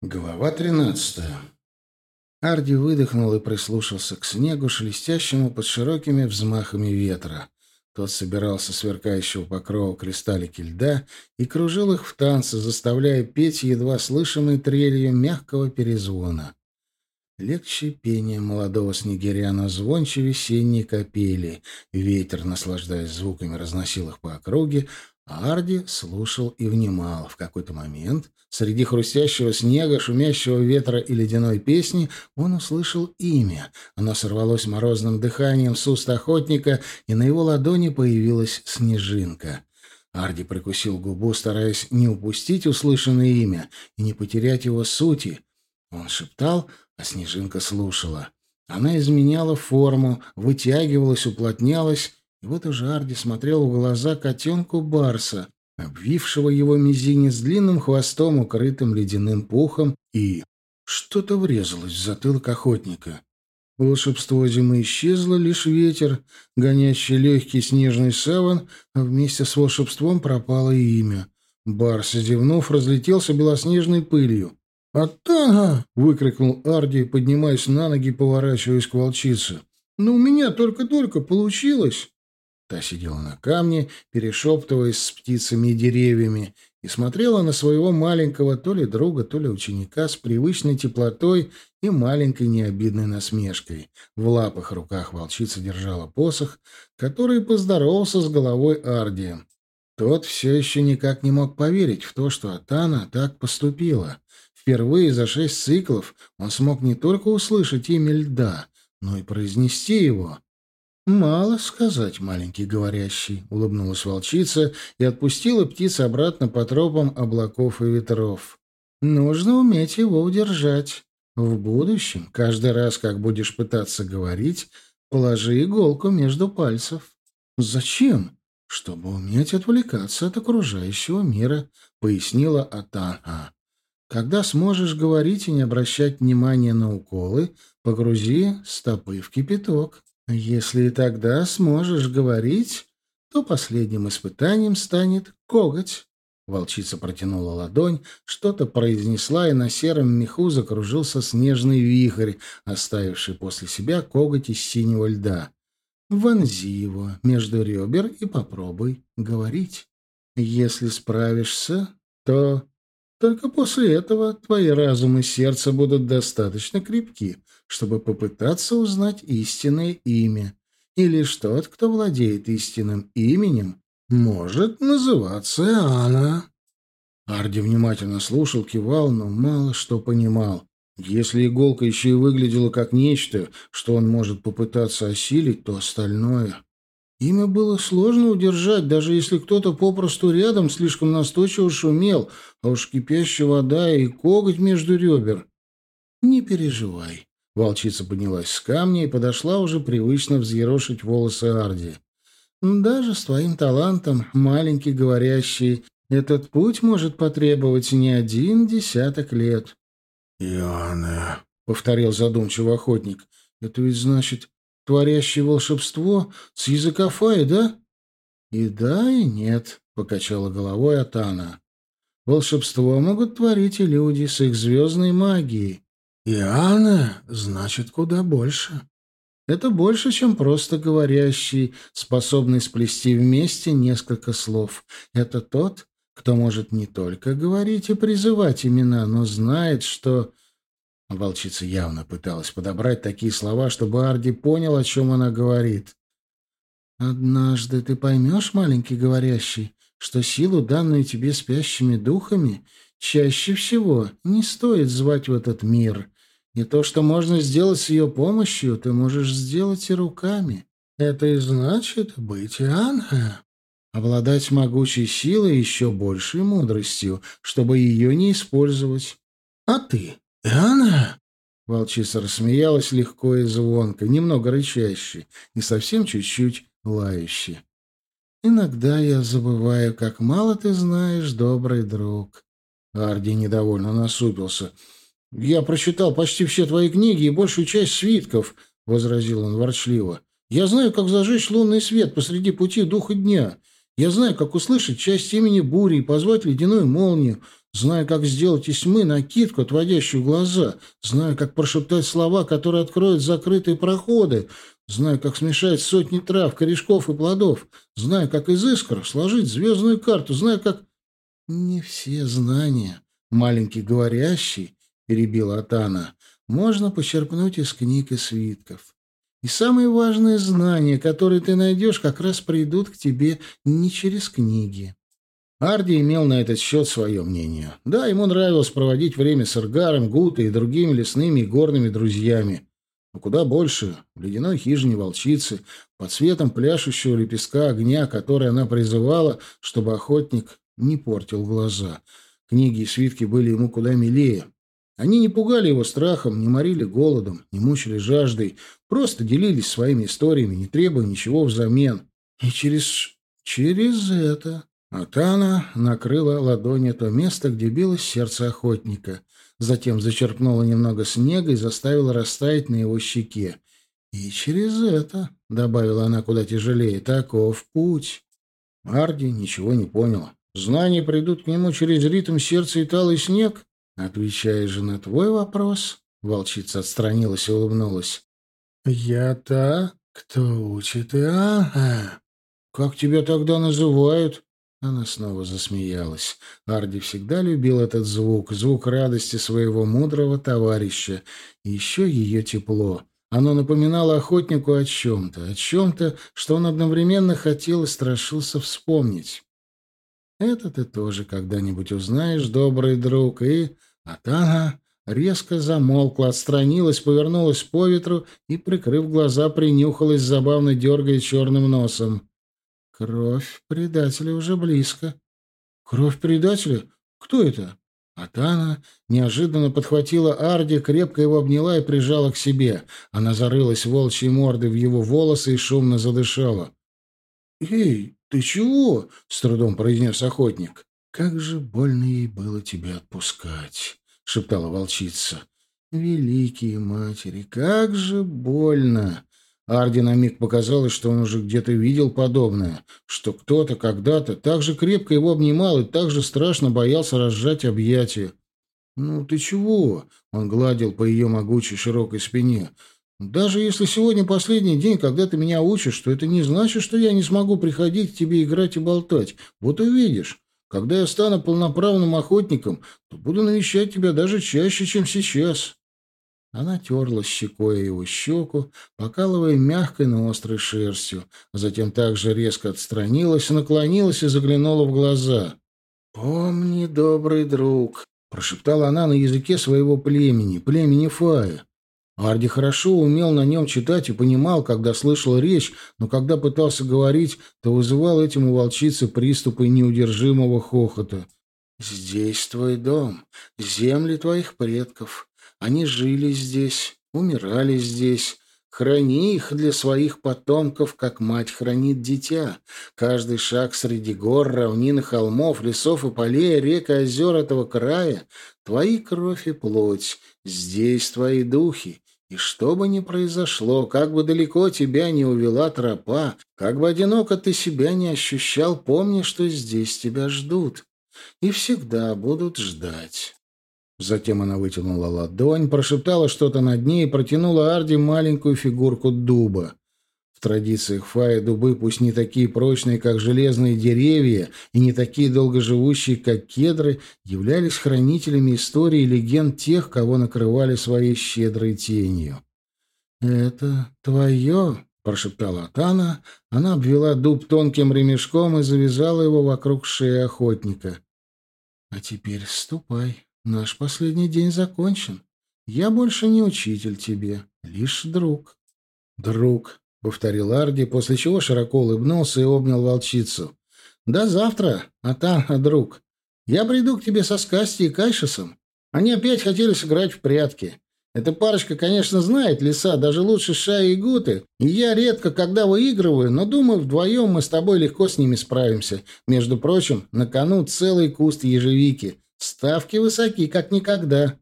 Глава тринадцатая. Арди выдохнул и прислушался к снегу, шелестящему под широкими взмахами ветра. Тот собирался сверкающего покрова кристаллики льда и кружил их в танце, заставляя петь едва слышимой трелью мягкого перезвона. Легче пение молодого снегиря, звонче весенней капели. Ветер, наслаждаясь звуками, разносил их по округе, Арди слушал и внимал. В какой-то момент, среди хрустящего снега, шумящего ветра и ледяной песни, он услышал имя. Оно сорвалось морозным дыханием с уст охотника, и на его ладони появилась снежинка. Арди прикусил губу, стараясь не упустить услышанное имя и не потерять его сути. Он шептал, а снежинка слушала. Она изменяла форму, вытягивалась, уплотнялась, и вот уже Арди смотрел в глаза котенку Барса, обвившего его мизинец длинным хвостом, укрытым ледяным пухом, и что-то врезалось в затылок охотника. Волшебство зимы исчезло, лишь ветер, гонящий легкий снежный саван, а вместе с волшебством пропало и имя. Барс, зевнув, разлетелся белоснежной пылью. «Атага!» — выкрикнул Арди, поднимаясь на ноги поворачиваясь к волчице. «Но у меня только-только получилось!» Та сидела на камне, перешептываясь с птицами и деревьями, и смотрела на своего маленького то ли друга, то ли ученика с привычной теплотой и маленькой необидной насмешкой. В лапах руках волчица держала посох, который поздоровался с головой Ардия. Тот все еще никак не мог поверить в то, что Атана так поступила. Впервые за шесть циклов он смог не только услышать имя льда, но и произнести его — «Мало сказать, маленький говорящий», — улыбнулась волчица и отпустила птиц обратно по тропам облаков и ветров. «Нужно уметь его удержать. В будущем, каждый раз, как будешь пытаться говорить, положи иголку между пальцев». «Зачем?» «Чтобы уметь отвлекаться от окружающего мира», — пояснила Атана. «Когда сможешь говорить и не обращать внимания на уколы, погрузи стопы в кипяток». Если и тогда сможешь говорить, то последним испытанием станет коготь. Волчица протянула ладонь, что-то произнесла, и на сером меху закружился снежный вихрь, оставивший после себя коготь из синего льда. Вонзи его между ребер и попробуй говорить. Если справишься, то только после этого твои разум и сердце будут достаточно крепки, чтобы попытаться узнать истинное имя. И лишь тот, кто владеет истинным именем, может называться Иоанна. Арди внимательно слушал, кивал, но мало что понимал. Если иголка еще и выглядела как нечто, что он может попытаться осилить, то остальное... Имя было сложно удержать, даже если кто-то попросту рядом слишком настойчиво шумел, а уж кипящая вода и коготь между ребер. «Не переживай». Волчица поднялась с камня и подошла уже привычно взъерошить волосы Арди. «Даже с твоим талантом, маленький говорящий, этот путь может потребовать не один десяток лет». «Иоанна», — повторил задумчиво охотник, — «это ведь значит, творящий волшебство с языка Фаи, да? И да, и нет, покачала головой Атана. Волшебство могут творить и люди с их звездной магией. И Анна значит куда больше. Это больше, чем просто говорящий, способный сплести вместе несколько слов. Это тот, кто может не только говорить и призывать имена, но знает, что Волчица явно пыталась подобрать такие слова, чтобы Арди понял, о чем она говорит. «Однажды ты поймешь, маленький говорящий, что силу, данную тебе спящими духами, чаще всего не стоит звать в этот мир. И то, что можно сделать с ее помощью, ты можешь сделать и руками. Это и значит быть Анха. Обладать могучей силой и еще большей мудростью, чтобы ее не использовать. А ты «И она?» Волчица рассмеялась легко и звонко, немного рычаще и совсем чуть-чуть лающе. «Иногда я забываю, как мало ты знаешь, добрый друг». Арди недовольно насупился. «Я прочитал почти все твои книги и большую часть свитков», — возразил он ворчливо. «Я знаю, как зажечь лунный свет посреди пути духа дня. Я знаю, как услышать часть имени бури и позвать ледяную молнию. Знаю, как сделать из тьмы накидку, отводящую глаза. Знаю, как прошептать слова, которые откроют закрытые проходы. Знаю, как смешать сотни трав, корешков и плодов. Знаю, как из искр сложить звездную карту. Знаю, как... Не все знания, маленький говорящий, перебила Атана, можно почерпнуть из книг и свитков. И самые важные знания, которые ты найдешь, как раз придут к тебе не через книги. Арди имел на этот счет свое мнение. Да, ему нравилось проводить время с Иргаром, Гутой и другими лесными и горными друзьями. Но куда больше в ледяной хижине волчицы, под светом пляшущего лепестка огня, который она призывала, чтобы охотник не портил глаза. Книги и свитки были ему куда милее. Они не пугали его страхом, не морили голодом, не мучили жаждой, просто делились своими историями, не требуя ничего взамен. И через... через это... Атана накрыла ладонью то место, где билось сердце охотника. Затем зачерпнула немного снега и заставила растаять на его щеке. «И через это», — добавила она куда тяжелее, — «таков путь». Арди ничего не понял. Знания придут к нему через ритм сердца и талый снег? Отвечая же на твой вопрос, волчица отстранилась и улыбнулась. Я та, кто учит и ага. Как тебя тогда называют? Она снова засмеялась. Арди всегда любил этот звук, звук радости своего мудрого товарища. И еще ее тепло. Оно напоминало охотнику о чем-то, о чем-то, что он одновременно хотел и страшился вспомнить. Это ты тоже когда-нибудь узнаешь, добрый друг, и Атана резко замолкла, отстранилась, повернулась по ветру и, прикрыв глаза, принюхалась, забавно дергая черным носом. Кровь предателя уже близко. Кровь предателя? Кто это? Атана неожиданно подхватила Арди, крепко его обняла и прижала к себе. Она зарылась волчьей мордой в его волосы и шумно задышала. «Эй, ты чего?» — с трудом произнес охотник. «Как же больно ей было тебя отпускать!» — шептала волчица. «Великие матери, как же больно!» Арди на миг показалось, что он уже где-то видел подобное, что кто-то когда-то так же крепко его обнимал и так же страшно боялся разжать объятия. «Ну ты чего?» — он гладил по ее могучей широкой спине. «Даже если сегодня последний день, когда ты меня учишь, то это не значит, что я не смогу приходить к тебе играть и болтать. Вот увидишь. Когда я стану полноправным охотником, то буду навещать тебя даже чаще, чем сейчас». Она терла щекой его щеку, покалывая мягкой, но острой шерстью, а затем также резко отстранилась, наклонилась и заглянула в глаза. «Помни, добрый друг», — прошептала она на языке своего племени, племени Фая. Арди хорошо умел на нем читать и понимал, когда слышал речь, но когда пытался говорить, то вызывал этим у волчицы приступы неудержимого хохота. «Здесь твой дом, земли твоих предков». Они жили здесь, умирали здесь. Храни их для своих потомков, как мать хранит дитя. Каждый шаг среди гор, равнин и холмов, лесов и полей, рек и озер этого края — твои кровь и плоть. Здесь твои духи. И что бы ни произошло, как бы далеко тебя не увела тропа, как бы одиноко ты себя не ощущал, помни, что здесь тебя ждут. И всегда будут ждать. Затем она вытянула ладонь, прошептала что-то над ней и протянула Арди маленькую фигурку дуба. В традициях Фая дубы, пусть не такие прочные, как железные деревья, и не такие долгоживущие, как кедры, являлись хранителями истории и легенд тех, кого накрывали своей щедрой тенью. «Это твое?» — прошептала Атана. Она обвела дуб тонким ремешком и завязала его вокруг шеи охотника. «А теперь ступай». Наш последний день закончен. Я больше не учитель тебе, лишь друг. Друг, повторил Арди, после чего широко улыбнулся и обнял волчицу. До завтра, Атан, друг. Я приду к тебе со Скасти и Кайшесом. Они опять хотели сыграть в прятки. Эта парочка, конечно, знает леса, даже лучше Шаи и Гуты, и я редко когда выигрываю, но думаю, вдвоем мы с тобой легко с ними справимся. Между прочим, на кону целый куст ежевики. Ставки высоки, как никогда.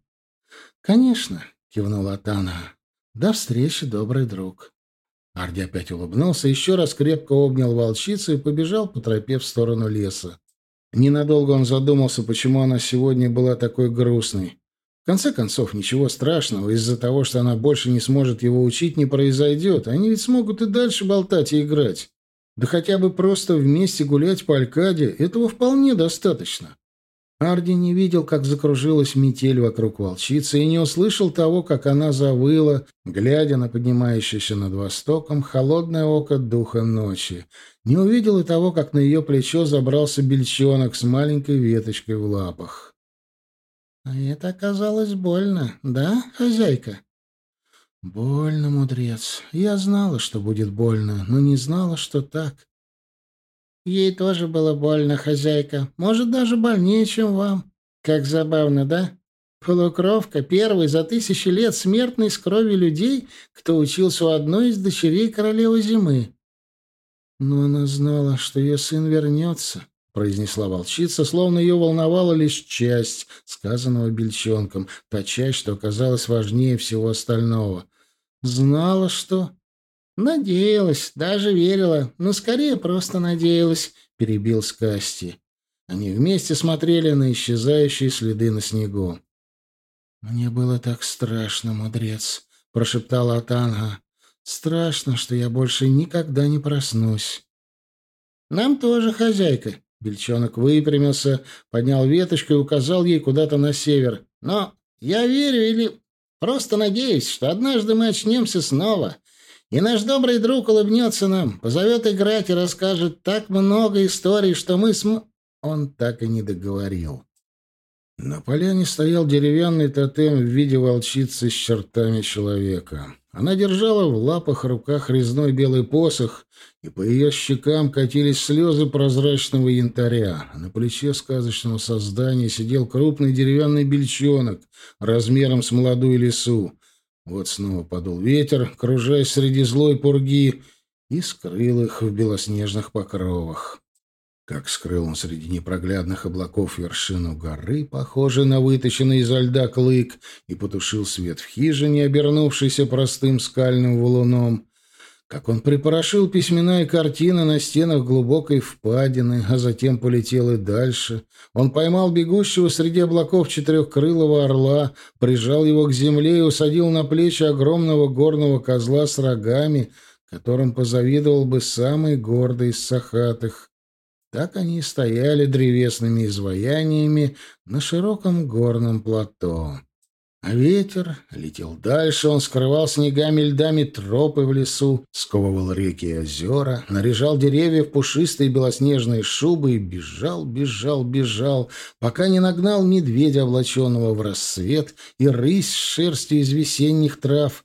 Конечно, кивнула Тана. До встречи, добрый друг. Арди опять улыбнулся, еще раз крепко обнял волчицу и побежал по тропе в сторону леса. Ненадолго он задумался, почему она сегодня была такой грустной. В конце концов, ничего страшного из-за того, что она больше не сможет его учить, не произойдет. Они ведь смогут и дальше болтать и играть. Да хотя бы просто вместе гулять по Алькаде, этого вполне достаточно. Арди не видел, как закружилась метель вокруг волчицы, и не услышал того, как она завыла, глядя на поднимающееся над востоком холодное око духа ночи. Не увидел и того, как на ее плечо забрался бельчонок с маленькой веточкой в лапах. — А это оказалось больно, да, хозяйка? — Больно, мудрец. Я знала, что будет больно, но не знала, что так. Ей тоже было больно, хозяйка. Может, даже больнее, чем вам. Как забавно, да? Полукровка, первый за тысячи лет смертный с крови людей, кто учился у одной из дочерей королевы зимы. Но она знала, что ее сын вернется, произнесла волчица, словно ее волновала лишь часть сказанного бельчонком, та часть, что оказалась важнее всего остального. Знала, что... «Надеялась, даже верила, но скорее просто надеялась», — перебил Скасти. Они вместе смотрели на исчезающие следы на снегу. «Мне было так страшно, мудрец», — прошептала Атанга. «Страшно, что я больше никогда не проснусь». «Нам тоже, хозяйка». Бельчонок выпрямился, поднял веточку и указал ей куда-то на север. «Но я верю или просто надеюсь, что однажды мы очнемся снова, и наш добрый друг улыбнется нам, позовет играть и расскажет так много историй, что мы см...» Он так и не договорил. На поляне стоял деревянный тотем в виде волчицы с чертами человека. Она держала в лапах руках резной белый посох, и по ее щекам катились слезы прозрачного янтаря. На плече сказочного создания сидел крупный деревянный бельчонок размером с молодую лису. Вот снова подул ветер, кружаясь среди злой пурги, и скрыл их в белоснежных покровах. Как скрыл он среди непроглядных облаков вершину горы, похожей на выточенный изо льда клык, и потушил свет в хижине, обернувшийся простым скальным валуном, как он припорошил письмена и картины на стенах глубокой впадины, а затем полетел и дальше. Он поймал бегущего среди облаков четырехкрылого орла, прижал его к земле и усадил на плечи огромного горного козла с рогами, которым позавидовал бы самый гордый из сахатых. Так они и стояли древесными изваяниями на широком горном плато. А ветер летел дальше, он скрывал снегами и льдами тропы в лесу, сковывал реки и озера, наряжал деревья в пушистые белоснежные шубы и бежал, бежал, бежал, пока не нагнал медведя, облаченного в рассвет, и рысь с шерстью из весенних трав.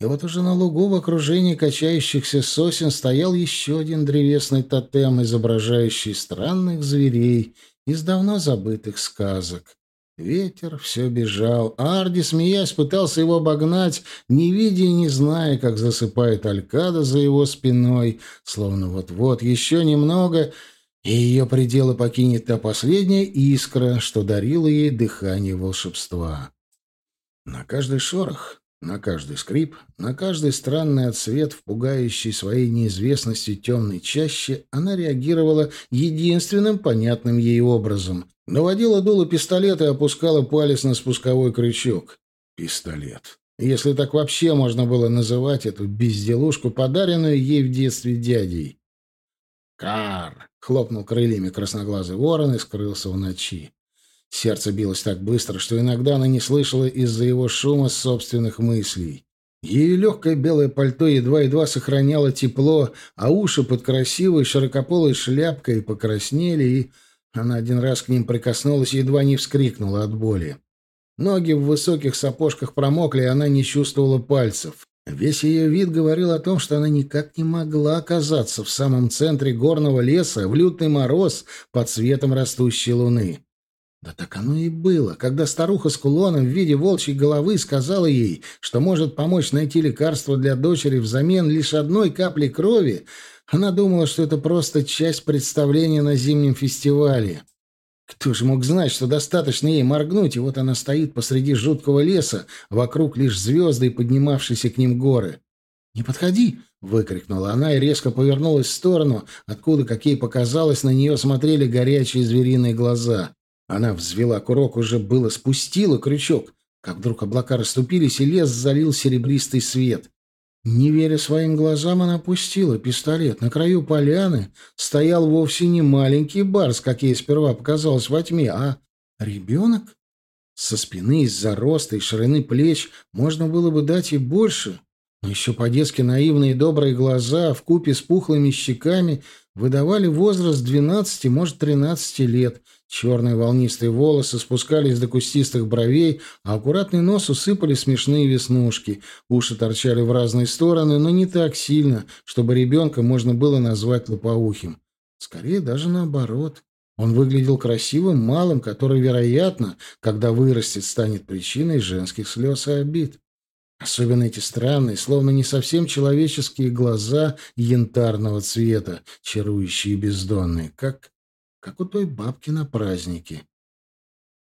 И вот уже на лугу в окружении качающихся сосен стоял еще один древесный тотем, изображающий странных зверей из давно забытых сказок. Ветер все бежал. Арди, смеясь, пытался его обогнать, не видя и не зная, как засыпает Алькада за его спиной, словно вот-вот еще немного, и ее пределы покинет та последняя искра, что дарила ей дыхание волшебства. На каждый шорох на каждый скрип, на каждый странный отсвет в пугающей своей неизвестностью темной чаще она реагировала единственным понятным ей образом. Наводила дуло пистолета и опускала палец на спусковой крючок. Пистолет. Если так вообще можно было называть эту безделушку, подаренную ей в детстве дядей. «Кар!» — хлопнул крыльями красноглазый ворон и скрылся в ночи. Сердце билось так быстро, что иногда она не слышала из-за его шума собственных мыслей. Ее легкое белое пальто едва-едва сохраняло тепло, а уши под красивой широкополой шляпкой покраснели, и она один раз к ним прикоснулась и едва не вскрикнула от боли. Ноги в высоких сапожках промокли, и она не чувствовала пальцев. Весь ее вид говорил о том, что она никак не могла оказаться в самом центре горного леса в лютный мороз под светом растущей луны. Да так оно и было, когда старуха с кулоном в виде волчьей головы сказала ей, что может помочь найти лекарство для дочери взамен лишь одной капли крови, она думала, что это просто часть представления на зимнем фестивале. Кто же мог знать, что достаточно ей моргнуть, и вот она стоит посреди жуткого леса, вокруг лишь звезды и поднимавшиеся к ним горы. «Не подходи!» — выкрикнула она и резко повернулась в сторону, откуда, как ей показалось, на нее смотрели горячие звериные глаза. Она взвела курок, уже было спустила крючок, как вдруг облака расступились, и лес залил серебристый свет. Не веря своим глазам, она опустила пистолет. На краю поляны стоял вовсе не маленький барс, как ей сперва показалось во тьме, а ребенок. Со спины, из-за роста и ширины плеч можно было бы дать и больше, но еще по-детски наивные добрые глаза в купе с пухлыми щеками выдавали возраст двенадцати, может, тринадцати лет — Черные волнистые волосы спускались до кустистых бровей, а аккуратный нос усыпали смешные веснушки. Уши торчали в разные стороны, но не так сильно, чтобы ребенка можно было назвать лопоухим. Скорее даже наоборот. Он выглядел красивым малым, который, вероятно, когда вырастет, станет причиной женских слез и обид. Особенно эти странные, словно не совсем человеческие глаза янтарного цвета, чарующие бездонные, как как у той бабки на празднике.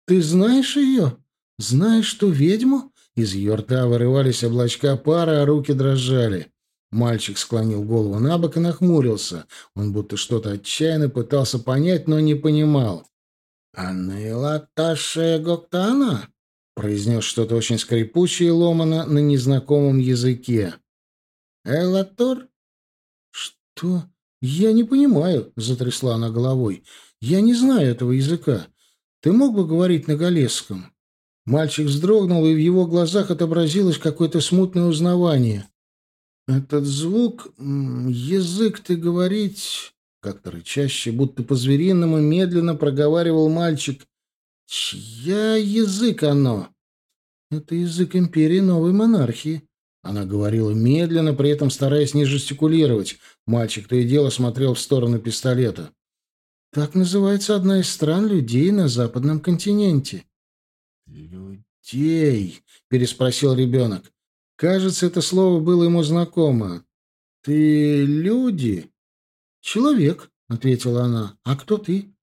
«Ты знаешь ее? Знаешь ту ведьму?» Из ее рта вырывались облачка пара, а руки дрожали. Мальчик склонил голову на бок и нахмурился. Он будто что-то отчаянно пытался понять, но не понимал. «Анела Таше Гоктана?» произнес что-то очень скрипучее и ломано на незнакомом языке. «Элатур?» «Что? Я не понимаю», — затрясла она головой. Я не знаю этого языка. Ты мог бы говорить на галесском?» Мальчик вздрогнул, и в его глазах отобразилось какое-то смутное узнавание. «Этот звук... язык ты говорить...» Как-то рычаще, будто по-звериному, медленно проговаривал мальчик. «Чья язык оно?» «Это язык империи новой монархии». Она говорила медленно, при этом стараясь не жестикулировать. Мальчик то и дело смотрел в сторону пистолета. Так называется одна из стран людей на западном континенте. «Людей?» — переспросил ребенок. Кажется, это слово было ему знакомо. «Ты люди?» «Человек», — ответила она. «А кто ты?»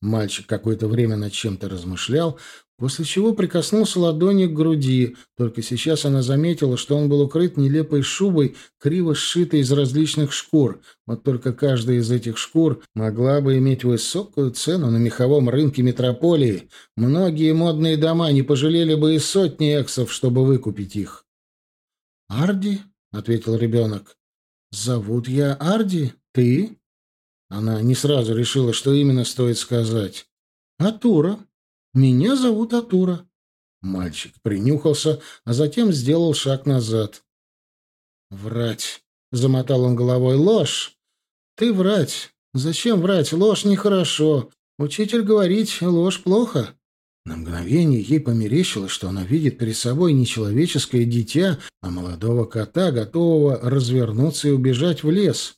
Мальчик какое-то время над чем-то размышлял, после чего прикоснулся ладонью к груди. Только сейчас она заметила, что он был укрыт нелепой шубой, криво сшитой из различных шкур. Вот только каждая из этих шкур могла бы иметь высокую цену на меховом рынке метрополии. Многие модные дома не пожалели бы и сотни эксов, чтобы выкупить их. «Арди?» — ответил ребенок. «Зовут я Арди. Ты?» Она не сразу решила, что именно стоит сказать. «Атура. Меня зовут Атура». Мальчик принюхался, а затем сделал шаг назад. «Врать!» — замотал он головой. «Ложь! Ты врать! Зачем врать? Ложь нехорошо. Учитель говорить, ложь плохо». На мгновение ей померещилось, что она видит перед собой не человеческое дитя, а молодого кота, готового развернуться и убежать в лес.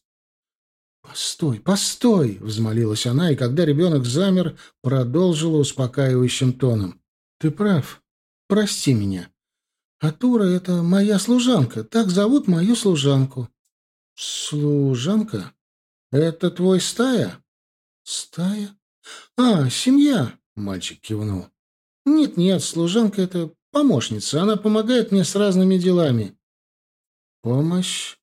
«Постой, постой!» — взмолилась она, и когда ребенок замер, продолжила успокаивающим тоном. «Ты прав. Прости меня. Атура — это моя служанка. Так зовут мою служанку». «Служанка? Это твой стая?» «Стая? А, семья!» — мальчик кивнул. «Нет-нет, служанка — это помощница. Она помогает мне с разными делами». «Помощь?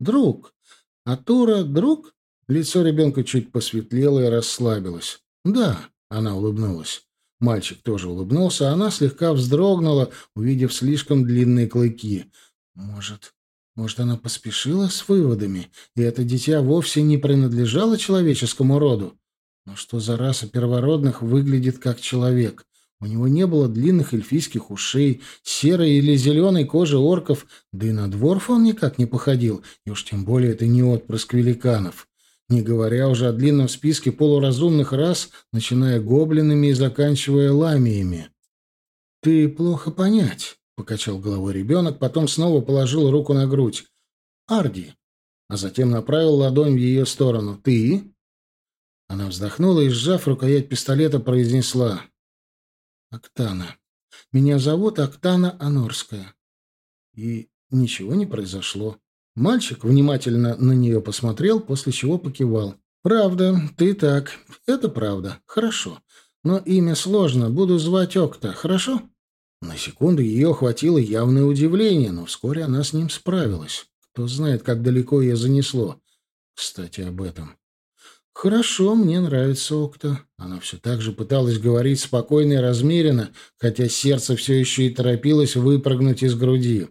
Друг. А Тура — друг?» Лицо ребенка чуть посветлело и расслабилось. «Да», — она улыбнулась. Мальчик тоже улыбнулся, а она слегка вздрогнула, увидев слишком длинные клыки. «Может, может, она поспешила с выводами, и это дитя вовсе не принадлежало человеческому роду? Но что за раса первородных выглядит как человек? У него не было длинных эльфийских ушей, серой или зеленой кожи орков, да и на дворф он никак не походил, и уж тем более это не отпрыск великанов. Не говоря уже о длинном списке полуразумных рас, начиная гоблинами и заканчивая ламиями. «Ты плохо понять», — покачал головой ребенок, потом снова положил руку на грудь. «Арди», а затем направил ладонь в ее сторону. «Ты?» Она вздохнула и, сжав рукоять пистолета, произнесла. Октана. Меня зовут Октана Анорская. И ничего не произошло. Мальчик внимательно на нее посмотрел, после чего покивал. «Правда, ты так. Это правда. Хорошо. Но имя сложно. Буду звать Окта. Хорошо?» На секунду ее охватило явное удивление, но вскоре она с ним справилась. Кто знает, как далеко ее занесло. Кстати, об этом. «Хорошо, мне нравится Окта». Она все так же пыталась говорить спокойно и размеренно, хотя сердце все еще и торопилось выпрыгнуть из груди.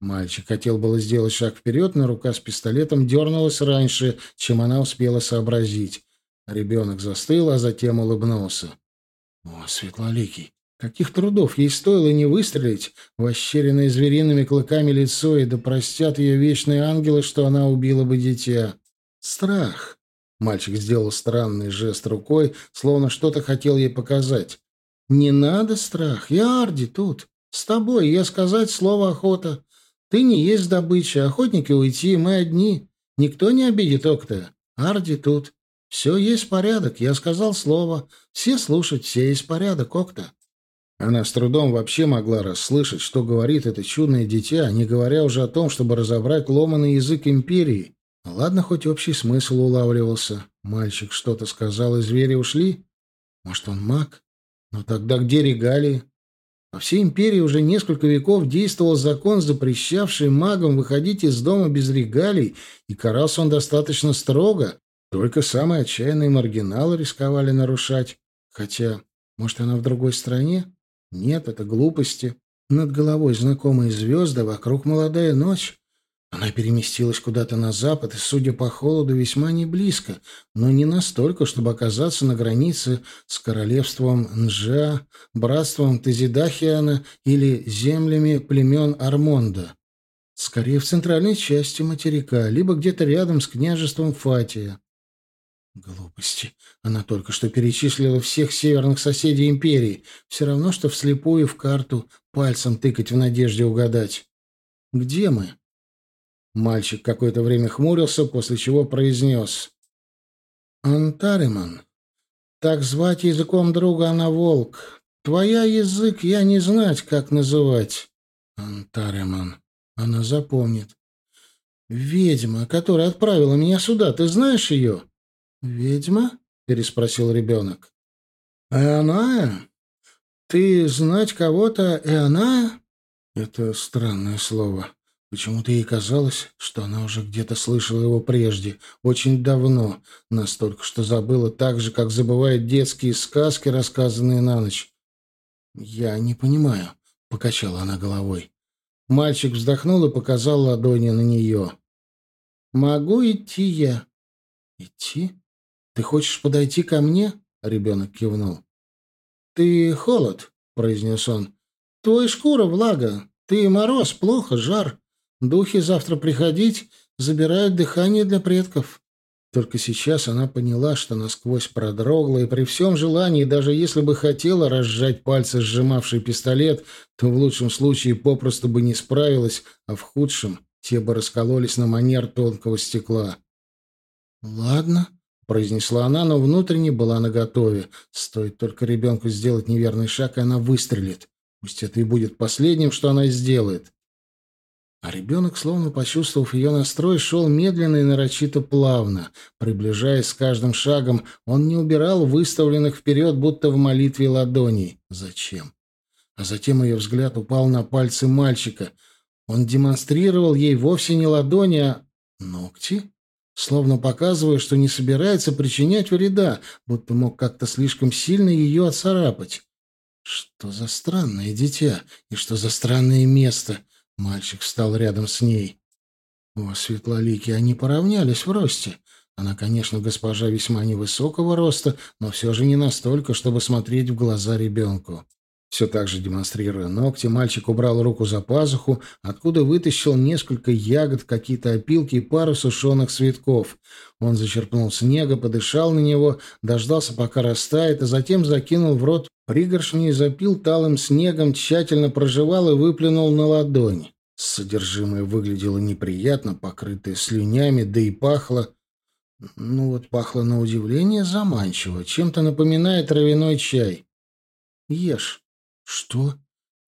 Мальчик хотел было сделать шаг вперед, но рука с пистолетом дернулась раньше, чем она успела сообразить. Ребенок застыл, а затем улыбнулся. «О, светлоликий! Каких трудов ей стоило не выстрелить в ощеренное звериными клыками лицо, и да простят ее вечные ангелы, что она убила бы дитя. Страх!» Мальчик сделал странный жест рукой, словно что-то хотел ей показать. «Не надо страх, я Арди тут. С тобой я сказать слово охота. Ты не есть добыча, охотники уйти, мы одни. Никто не обидит Окта. Арди тут. Все есть порядок, я сказал слово. Все слушать, все есть порядок, Окта. Она с трудом вообще могла расслышать, что говорит это чудное дитя, не говоря уже о том, чтобы разобрать ломаный язык империи. Ладно, хоть общий смысл улавливался. Мальчик что-то сказал, и звери ушли. Может, он маг? Но тогда где регалии? По всей империи уже несколько веков действовал закон, запрещавший магам выходить из дома без регалий, и карался он достаточно строго. Только самые отчаянные маргиналы рисковали нарушать. Хотя, может, она в другой стране? Нет, это глупости. Над головой знакомые звезды, вокруг молодая ночь. Она переместилась куда-то на запад и, судя по холоду, весьма не близко, но не настолько, чтобы оказаться на границе с королевством Нжа, братством Тезидахиана или землями племен Армонда. Скорее, в центральной части материка, либо где-то рядом с княжеством Фатия. Глупости. Она только что перечислила всех северных соседей империи. Все равно, что вслепую в карту пальцем тыкать в надежде угадать. Где мы? Мальчик какое-то время хмурился, после чего произнес. «Антариман. Так звать языком друга она волк. Твоя язык я не знать, как называть. Антариман. Она запомнит. Ведьма, которая отправила меня сюда, ты знаешь ее?» «Ведьма?» — переспросил ребенок. «Эоная? Ты знать кого-то Эоная?» Это странное слово. Почему-то ей казалось, что она уже где-то слышала его прежде, очень давно, настолько, что забыла так же, как забывает детские сказки, рассказанные на ночь. «Я не понимаю», — покачала она головой. Мальчик вздохнул и показал ладони на нее. «Могу идти я». «Идти? Ты хочешь подойти ко мне?» — ребенок кивнул. «Ты холод», — произнес он. «Твой шкура влага. Ты мороз, плохо, жар. Духи завтра приходить, забирают дыхание для предков. Только сейчас она поняла, что насквозь продрогла, и при всем желании, даже если бы хотела разжать пальцы, сжимавший пистолет, то в лучшем случае попросту бы не справилась, а в худшем те бы раскололись на манер тонкого стекла. «Ладно», — произнесла она, но внутренне была наготове. Стоит только ребенку сделать неверный шаг, и она выстрелит. Пусть это и будет последним, что она сделает. А ребенок, словно почувствовав ее настрой, шел медленно и нарочито плавно. Приближаясь с каждым шагом, он не убирал выставленных вперед, будто в молитве ладоней. Зачем? А затем ее взгляд упал на пальцы мальчика. Он демонстрировал ей вовсе не ладони, а ногти, словно показывая, что не собирается причинять вреда, будто мог как-то слишком сильно ее оцарапать. Что за странное дитя и что за странное место — Мальчик встал рядом с ней. О, светлоликие, они поравнялись в росте. Она, конечно, госпожа весьма невысокого роста, но все же не настолько, чтобы смотреть в глаза ребенку. Все так же демонстрируя ногти, мальчик убрал руку за пазуху, откуда вытащил несколько ягод, какие-то опилки и пару сушеных цветков. Он зачерпнул снега, подышал на него, дождался, пока растает, а затем закинул в рот пригоршню и запил талым снегом, тщательно прожевал и выплюнул на ладонь. Содержимое выглядело неприятно, покрытое слюнями, да и пахло... Ну вот пахло на удивление заманчиво, чем-то напоминает травяной чай. «Ешь», «Что?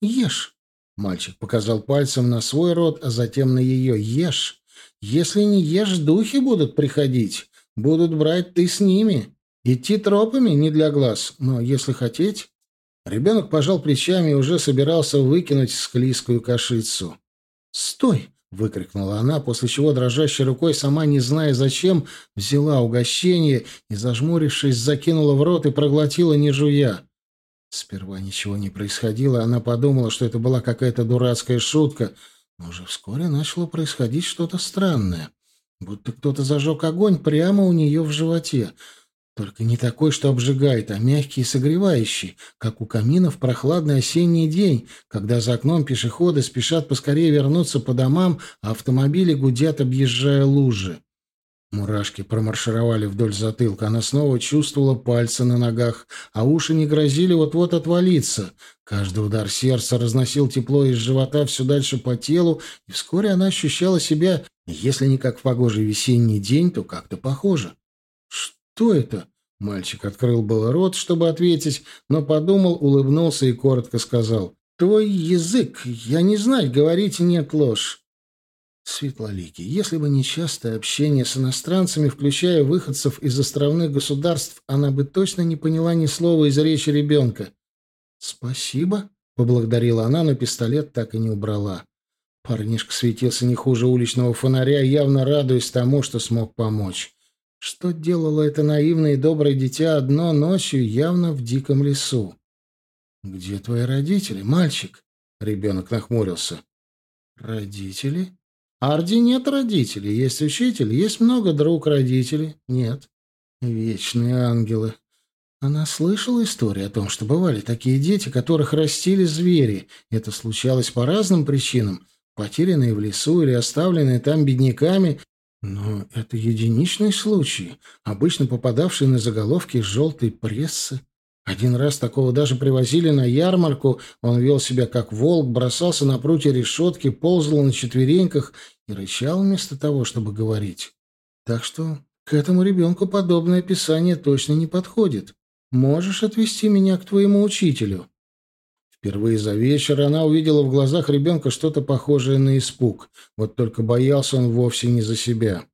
Ешь!» Мальчик показал пальцем на свой рот, а затем на ее. «Ешь! Если не ешь, духи будут приходить. Будут брать ты с ними. Идти тропами не для глаз, но если хотеть...» Ребенок пожал плечами и уже собирался выкинуть склизкую кашицу. «Стой!» — выкрикнула она, после чего дрожащей рукой, сама не зная зачем, взяла угощение и, зажмурившись, закинула в рот и проглотила, не жуя. Сперва ничего не происходило, она подумала, что это была какая-то дурацкая шутка, но уже вскоре начало происходить что-то странное. Будто кто-то зажег огонь прямо у нее в животе. Только не такой, что обжигает, а мягкий и согревающий, как у камина в прохладный осенний день, когда за окном пешеходы спешат поскорее вернуться по домам, а автомобили гудят, объезжая лужи. Мурашки промаршировали вдоль затылка. Она снова чувствовала пальцы на ногах, а уши не грозили вот-вот отвалиться. Каждый удар сердца разносил тепло из живота все дальше по телу, и вскоре она ощущала себя, если не как в погожий весенний день, то как-то похоже. «Что это?» Мальчик открыл было рот, чтобы ответить, но подумал, улыбнулся и коротко сказал. «Твой язык, я не знаю, говорить нет ложь. Светлоликий, если бы не частое общение с иностранцами, включая выходцев из островных государств, она бы точно не поняла ни слова из речи ребенка. «Спасибо», — поблагодарила она, но пистолет так и не убрала. Парнишка светился не хуже уличного фонаря, явно радуясь тому, что смог помочь. Что делало это наивное и доброе дитя одно ночью, явно в диком лесу? «Где твои родители, мальчик?» Ребенок нахмурился. «Родители?» Арди нет родителей, есть учитель, есть много друг родителей. Нет. Вечные ангелы. Она слышала историю о том, что бывали такие дети, которых растили звери. Это случалось по разным причинам. Потерянные в лесу или оставленные там бедняками. Но это единичный случай, обычно попадавший на заголовки желтой прессы. Один раз такого даже привозили на ярмарку. Он вел себя как волк, бросался на прутья решетки, ползал на четвереньках и рычал вместо того, чтобы говорить. Так что к этому ребенку подобное описание точно не подходит. Можешь отвести меня к твоему учителю?» Впервые за вечер она увидела в глазах ребенка что-то похожее на испуг. Вот только боялся он вовсе не за себя.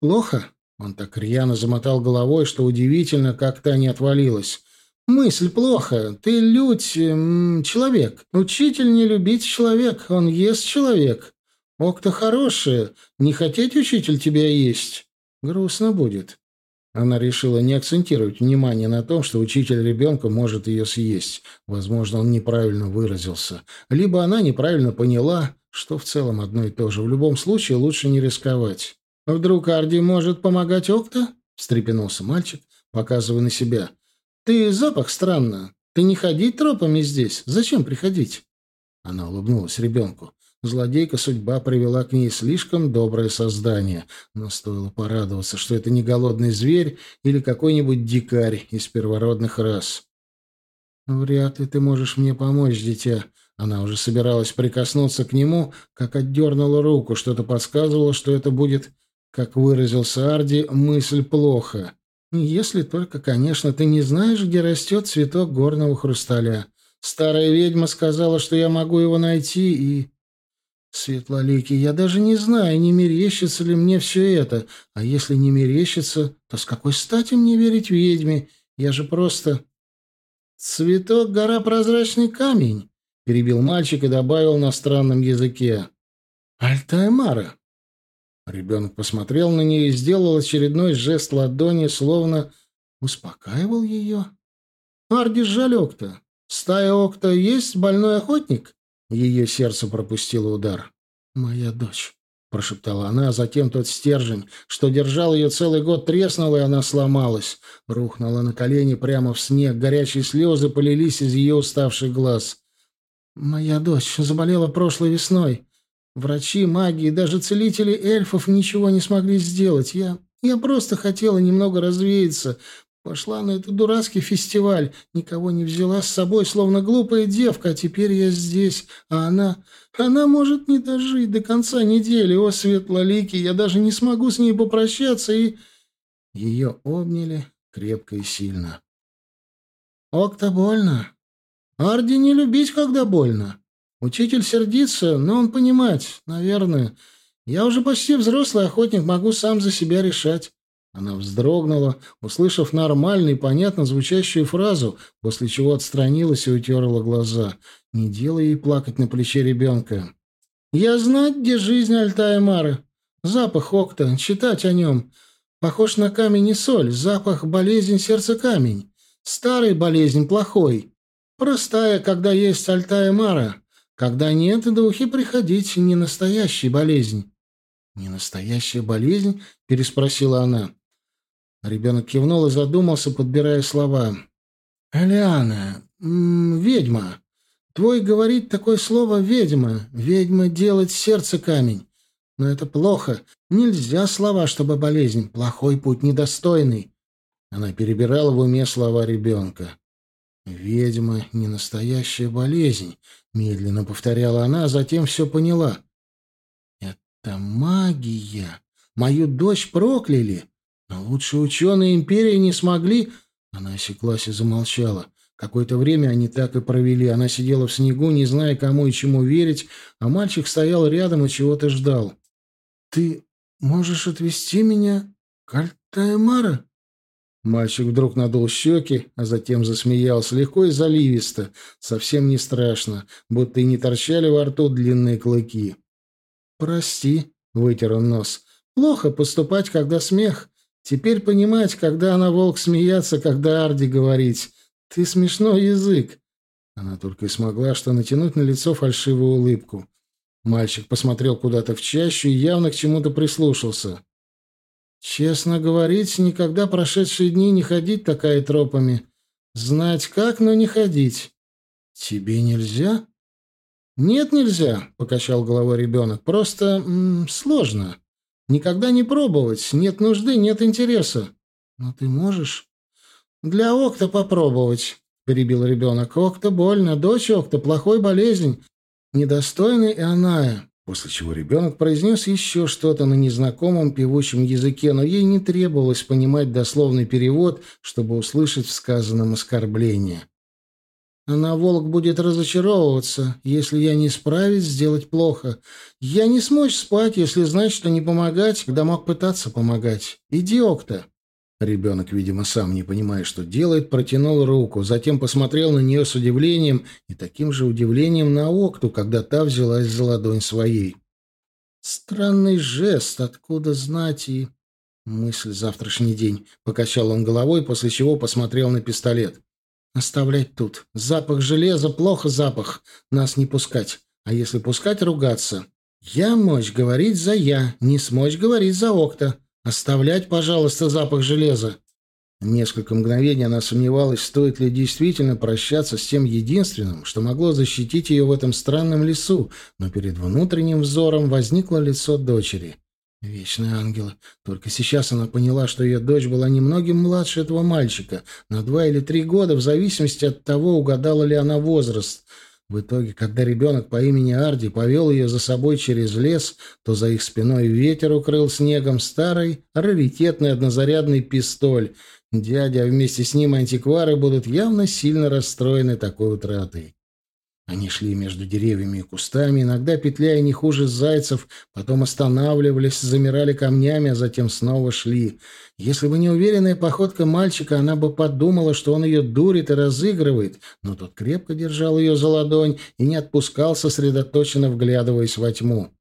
«Плохо?» Он так рьяно замотал головой, что удивительно, как та не отвалилась. Мысль плохо. Ты людь, эм, человек. Учитель не любить человек. Он ест человек. Ок-то хорошие. Не хотеть учитель тебя есть. Грустно будет. Она решила не акцентировать внимание на том, что учитель ребенка может ее съесть. Возможно, он неправильно выразился. Либо она неправильно поняла, что в целом одно и то же. В любом случае лучше не рисковать. «Вдруг Арди может помогать Окта?» — встрепенулся мальчик, показывая на себя. «Ты запах странно. Ты не ходить тропами здесь. Зачем приходить?» Она улыбнулась ребенку. Злодейка судьба привела к ней слишком доброе создание, но стоило порадоваться, что это не голодный зверь или какой-нибудь дикарь из первородных рас. «Вряд ли ты можешь мне помочь, дитя». Она уже собиралась прикоснуться к нему, как отдернула руку, что-то подсказывало, что это будет, как выразился Арди, мысль плохо. Если только, конечно, ты не знаешь, где растет цветок горного хрусталя. Старая ведьма сказала, что я могу его найти, и... Светлоликий, я даже не знаю, не мерещится ли мне все это. А если не мерещится, то с какой стати мне верить ведьме? Я же просто... «Цветок — гора прозрачный камень», — перебил мальчик и добавил на странном языке. «Альтаймара, Ребенок посмотрел на нее и сделал очередной жест ладони, словно успокаивал ее. «Арди жалек-то! Стая Окта есть больной охотник?» Ее сердце пропустило удар. «Моя дочь», — прошептала она, а затем тот стержень, что держал ее целый год, треснул, и она сломалась. Рухнула на колени прямо в снег, горячие слезы полились из ее уставших глаз. «Моя дочь заболела прошлой весной. Врачи, маги и даже целители эльфов ничего не смогли сделать. Я... я просто хотела немного развеяться. Пошла на этот дурацкий фестиваль. Никого не взяла с собой, словно глупая девка. А теперь я здесь. А она... Она может не дожить до конца недели. О, светлоликий, я даже не смогу с ней попрощаться и... Ее обняли крепко и сильно. «Ок-то больно. Арди не любить, когда больно. Учитель сердится, но он понимать, наверное. Я уже почти взрослый охотник, могу сам за себя решать. Она вздрогнула, услышав нормальную и понятно звучащую фразу, после чего отстранилась и утерла глаза. Не делай ей плакать на плече ребенка. Я знать, где жизнь Альтая Мары. Запах Окта, читать о нем. Похож на камень и соль, запах болезнь сердца камень. Старый болезнь плохой. Простая, когда есть Альтая Мара. Когда нет, духи приходить, не настоящая болезнь. «Не настоящая болезнь?» — переспросила она. Ребенок кивнул и задумался, подбирая слова. «Элиана, ведьма. Твой говорит такое слово «ведьма». Ведьма делать сердце камень. Но это плохо. Нельзя слова, чтобы болезнь. Плохой путь, недостойный. Она перебирала в уме слова ребенка. «Ведьма — не настоящая болезнь», — медленно повторяла она, а затем все поняла. «Это магия. Мою дочь прокляли. Но лучшие ученые империи не смогли...» Она осеклась и замолчала. Какое-то время они так и провели. Она сидела в снегу, не зная, кому и чему верить, а мальчик стоял рядом и чего-то ждал. «Ты можешь отвезти меня к Альтаэмара?» Мальчик вдруг надул щеки, а затем засмеялся легко и заливисто, совсем не страшно, будто и не торчали во рту длинные клыки. «Прости», — вытер он нос, — «плохо поступать, когда смех. Теперь понимать, когда она волк смеяться, когда Арди говорить. Ты смешной язык». Она только и смогла что натянуть на лицо фальшивую улыбку. Мальчик посмотрел куда-то в чащу и явно к чему-то прислушался. Честно говорить, никогда прошедшие дни не ходить такая тропами. Знать как, но не ходить. Тебе нельзя? Нет, нельзя, покачал головой ребенок. Просто м -м, сложно. Никогда не пробовать. Нет нужды, нет интереса. Но ты можешь? Для Окта попробовать, перебил ребенок. Окта больно, дочь Окта плохой болезнь. Недостойный и Аная. После чего ребенок произнес еще что-то на незнакомом певучем языке, но ей не требовалось понимать дословный перевод, чтобы услышать в сказанном оскорбление. Она, волк, будет разочаровываться, если я не справюсь сделать плохо. Я не смочь спать, если знать, что не помогать, когда мог пытаться помогать. Идиокта. Ребенок, видимо, сам не понимая, что делает, протянул руку, затем посмотрел на нее с удивлением и таким же удивлением на Окту, когда та взялась за ладонь своей. «Странный жест, откуда знать и...» «Мысль завтрашний день», — покачал он головой, после чего посмотрел на пистолет. «Оставлять тут. Запах железа, плохо запах. Нас не пускать. А если пускать, ругаться. Я мочь говорить за я, не смочь говорить за Окта. Оставлять, пожалуйста, запах железа. Несколько мгновений она сомневалась, стоит ли действительно прощаться с тем единственным, что могло защитить ее в этом странном лесу, но перед внутренним взором возникло лицо дочери. Вечные ангелы. Только сейчас она поняла, что ее дочь была немногим младше этого мальчика, на два или три года, в зависимости от того, угадала ли она возраст — в итоге, когда ребенок по имени Арди повел ее за собой через лес, то за их спиной ветер укрыл снегом старый, раритетный однозарядный пистоль. Дядя, а вместе с ним антиквары будут явно сильно расстроены такой утратой. Они шли между деревьями и кустами, иногда петляя не хуже зайцев, потом останавливались, замирали камнями, а затем снова шли. Если бы не уверенная походка мальчика, она бы подумала, что он ее дурит и разыгрывает, но тот крепко держал ее за ладонь и не отпускал, сосредоточенно вглядываясь во тьму.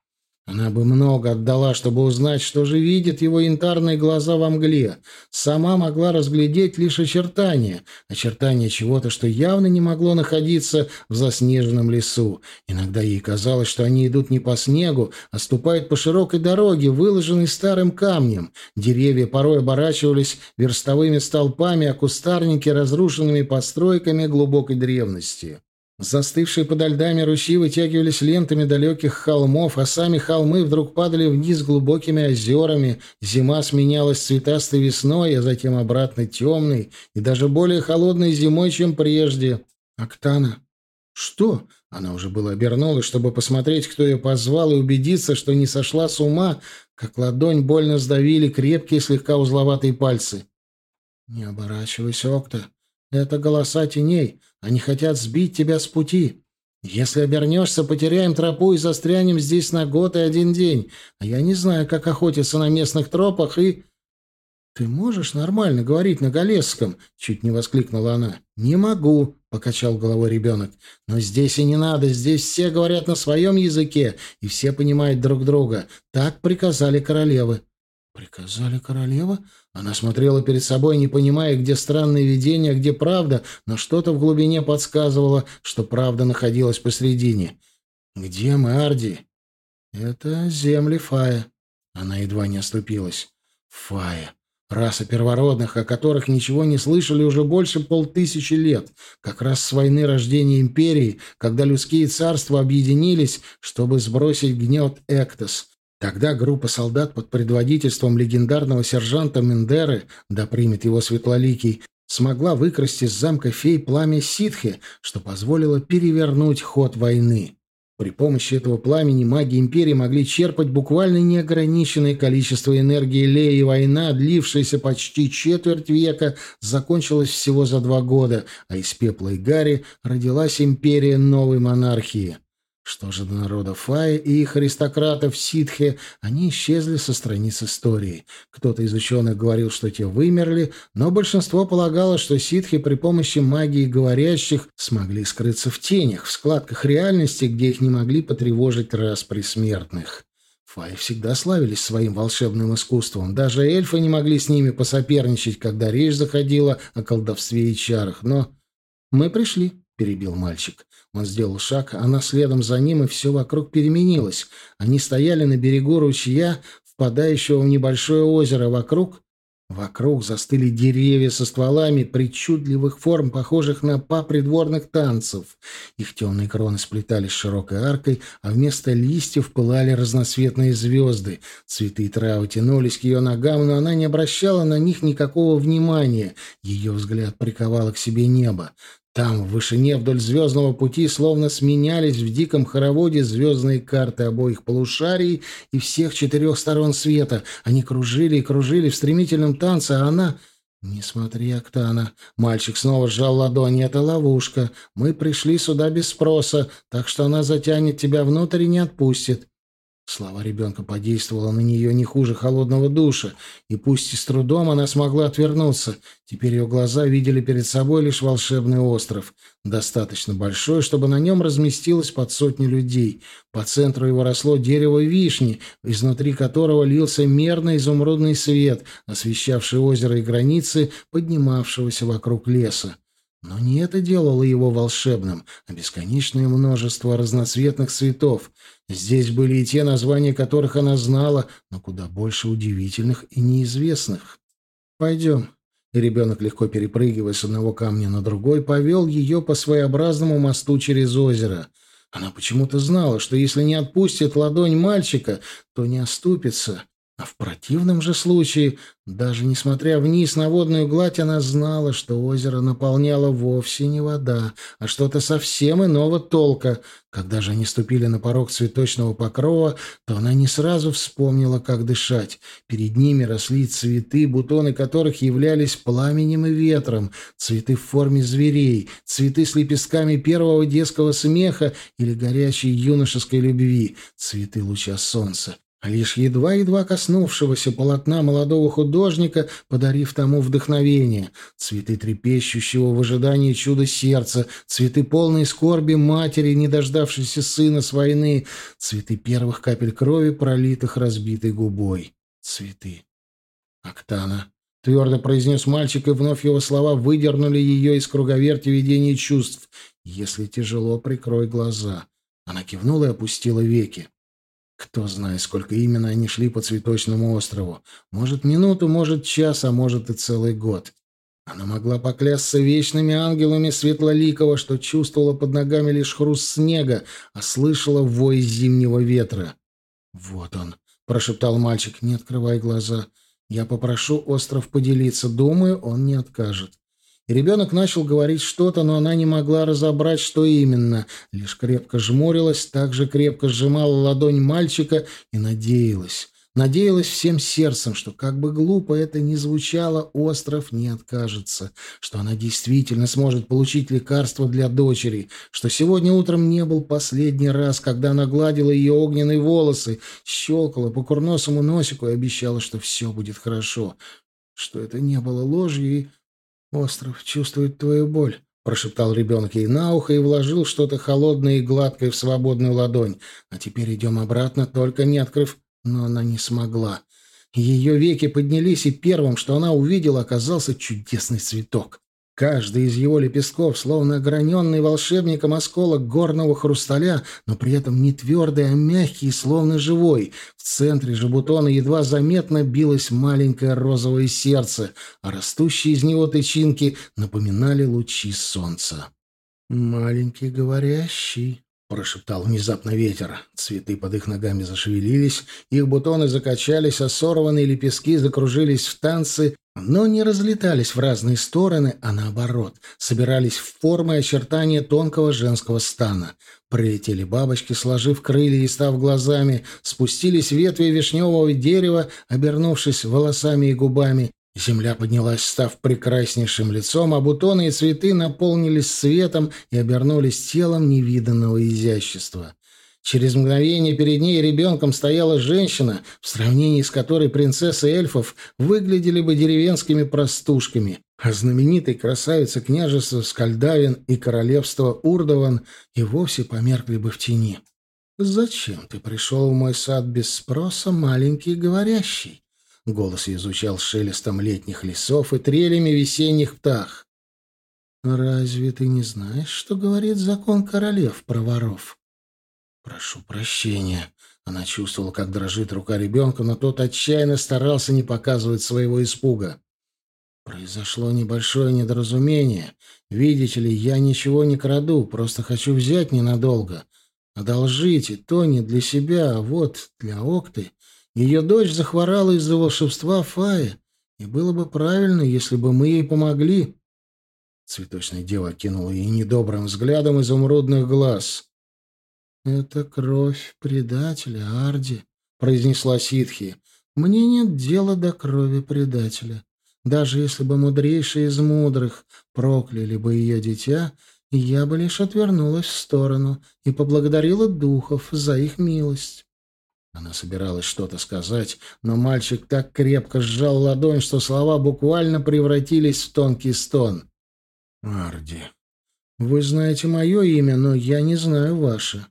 Она бы много отдала, чтобы узнать, что же видят его янтарные глаза во мгле. Сама могла разглядеть лишь очертания, очертания чего-то, что явно не могло находиться в заснеженном лесу. Иногда ей казалось, что они идут не по снегу, а ступают по широкой дороге, выложенной старым камнем. Деревья порой оборачивались верстовыми столпами, а кустарники — разрушенными постройками глубокой древности. Застывшие подо льдами ручьи вытягивались лентами далеких холмов, а сами холмы вдруг падали вниз глубокими озерами. Зима сменялась цветастой весной, а затем обратно темной и даже более холодной зимой, чем прежде. «Октана!» «Что?» Она уже была обернулась, чтобы посмотреть, кто ее позвал, и убедиться, что не сошла с ума, как ладонь больно сдавили крепкие, слегка узловатые пальцы. «Не оборачивайся, Окта. Это голоса теней. Они хотят сбить тебя с пути. Если обернешься, потеряем тропу и застрянем здесь на год и один день. А я не знаю, как охотиться на местных тропах и...» «Ты можешь нормально говорить на галесском?» — чуть не воскликнула она. «Не могу», — покачал головой ребенок. «Но здесь и не надо, здесь все говорят на своем языке, и все понимают друг друга. Так приказали королевы». «Приказали королева?» Она смотрела перед собой, не понимая, где странное видение, а где правда, но что-то в глубине подсказывало, что правда находилась посредине. «Где мы, Арди?» «Это земли Фая». Она едва не оступилась. «Фая. Раса первородных, о которых ничего не слышали уже больше полтысячи лет, как раз с войны рождения империи, когда людские царства объединились, чтобы сбросить гнет Эктос, Тогда группа солдат под предводительством легендарного сержанта Мендеры, да примет его светлоликий, смогла выкрасть из замка фей пламя ситхи, что позволило перевернуть ход войны. При помощи этого пламени маги Империи могли черпать буквально неограниченное количество энергии Лея, и война, длившаяся почти четверть века, закончилась всего за два года, а из пепла и гари родилась империя новой монархии. Что же до народа Фая и их аристократов ситхи, они исчезли со страниц истории. Кто-то из ученых говорил, что те вымерли, но большинство полагало, что ситхи при помощи магии говорящих смогли скрыться в тенях, в складках реальности, где их не могли потревожить раз смертных. Фаи всегда славились своим волшебным искусством. Даже эльфы не могли с ними посоперничать, когда речь заходила о колдовстве и чарах. Но мы пришли, — перебил мальчик. Он сделал шаг, она следом за ним, и все вокруг переменилось. Они стояли на берегу ручья, впадающего в небольшое озеро. Вокруг... Вокруг застыли деревья со стволами причудливых форм, похожих на па придворных танцев. Их темные кроны сплетались широкой аркой, а вместо листьев пылали разноцветные звезды. Цветы и травы тянулись к ее ногам, но она не обращала на них никакого внимания. Ее взгляд приковало к себе небо. Там, в вышине вдоль звездного пути, словно сменялись в диком хороводе звездные карты обоих полушарий и всех четырех сторон света. Они кружили и кружили в стремительном танце, а она... «Не смотри, Октана!» Мальчик снова сжал ладони. «Это ловушка. Мы пришли сюда без спроса, так что она затянет тебя внутрь и не отпустит. Слова ребенка подействовала на нее не хуже холодного душа, и пусть и с трудом она смогла отвернуться. Теперь ее глаза видели перед собой лишь волшебный остров, достаточно большой, чтобы на нем разместилось под сотни людей. По центру его росло дерево вишни, изнутри которого лился мерный изумрудный свет, освещавший озеро и границы, поднимавшегося вокруг леса. Но не это делало его волшебным, а бесконечное множество разноцветных цветов. Здесь были и те названия, которых она знала, но куда больше удивительных и неизвестных. «Пойдем». Ребенок, легко перепрыгивая с одного камня на другой, повел ее по своеобразному мосту через озеро. Она почему-то знала, что если не отпустит ладонь мальчика, то не оступится. А в противном же случае, даже несмотря вниз на водную гладь, она знала, что озеро наполняло вовсе не вода, а что-то совсем иного толка. Когда же они ступили на порог цветочного покрова, то она не сразу вспомнила, как дышать. Перед ними росли цветы, бутоны которых являлись пламенем и ветром, цветы в форме зверей, цветы с лепестками первого детского смеха или горячей юношеской любви, цветы луча солнца а лишь едва-едва коснувшегося полотна молодого художника, подарив тому вдохновение, цветы трепещущего в ожидании чуда сердца, цветы полной скорби матери, не дождавшейся сына с войны, цветы первых капель крови, пролитых разбитой губой. Цветы. Октана. Твердо произнес мальчик, и вновь его слова выдернули ее из круговерти видения чувств. «Если тяжело, прикрой глаза». Она кивнула и опустила веки. Кто знает, сколько именно они шли по Цветочному острову. Может, минуту, может, час, а может и целый год. Она могла поклясться вечными ангелами Светлоликова, что чувствовала под ногами лишь хруст снега, а слышала вой зимнего ветра. «Вот он», — прошептал мальчик, — «не открывай глаза. Я попрошу остров поделиться. Думаю, он не откажет». Ребенок начал говорить что-то, но она не могла разобрать, что именно. Лишь крепко жмурилась, так же крепко сжимала ладонь мальчика и надеялась. Надеялась всем сердцем, что, как бы глупо это ни звучало, остров не откажется, что она действительно сможет получить лекарство для дочери, что сегодня утром не был последний раз, когда она гладила ее огненные волосы, щелкала по курносому носику и обещала, что все будет хорошо, что это не было ложью, и остров чувствует твою боль. — прошептал ребенок ей на ухо и вложил что-то холодное и гладкое в свободную ладонь. «А теперь идем обратно, только не открыв...» Но она не смогла. Ее веки поднялись, и первым, что она увидела, оказался чудесный цветок. Каждый из его лепестков, словно ограненный волшебником осколок горного хрусталя, но при этом не твердый, а мягкий, словно живой. В центре же бутона едва заметно билось маленькое розовое сердце, а растущие из него тычинки напоминали лучи солнца. «Маленький говорящий», — прошептал внезапно ветер. Цветы под их ногами зашевелились, их бутоны закачались, а сорванные лепестки закружились в танцы, но не разлетались в разные стороны, а наоборот, собирались в формы и очертания тонкого женского стана. Прилетели бабочки, сложив крылья и став глазами, спустились ветви вишневого дерева, обернувшись волосами и губами, Земля поднялась, став прекраснейшим лицом, а бутоны и цветы наполнились светом и обернулись телом невиданного изящества. Через мгновение перед ней ребенком стояла женщина, в сравнении с которой принцессы эльфов выглядели бы деревенскими простушками, а знаменитые красавицы княжества Скальдавин и королевства Урдован и вовсе померкли бы в тени. «Зачем ты пришел в мой сад без спроса, маленький говорящий?» Голос изучал шелестом летних лесов и трелями весенних птах. «Разве ты не знаешь, что говорит закон королев про воров?» «Прошу прощения». Она чувствовала, как дрожит рука ребенка, но тот отчаянно старался не показывать своего испуга. «Произошло небольшое недоразумение. Видите ли, я ничего не краду, просто хочу взять ненадолго. Одолжите, то не для себя, а вот для Окты. Ее дочь захворала из-за волшебства Фаи, и было бы правильно, если бы мы ей помогли». Цветочная дева окинула ей недобрым взглядом изумрудных глаз. «Это кровь предателя, Арди», — произнесла ситхи. «Мне нет дела до крови предателя. Даже если бы мудрейшие из мудрых прокляли бы ее дитя, я бы лишь отвернулась в сторону и поблагодарила духов за их милость». Она собиралась что-то сказать, но мальчик так крепко сжал ладонь, что слова буквально превратились в тонкий стон. «Арди, вы знаете мое имя, но я не знаю ваше.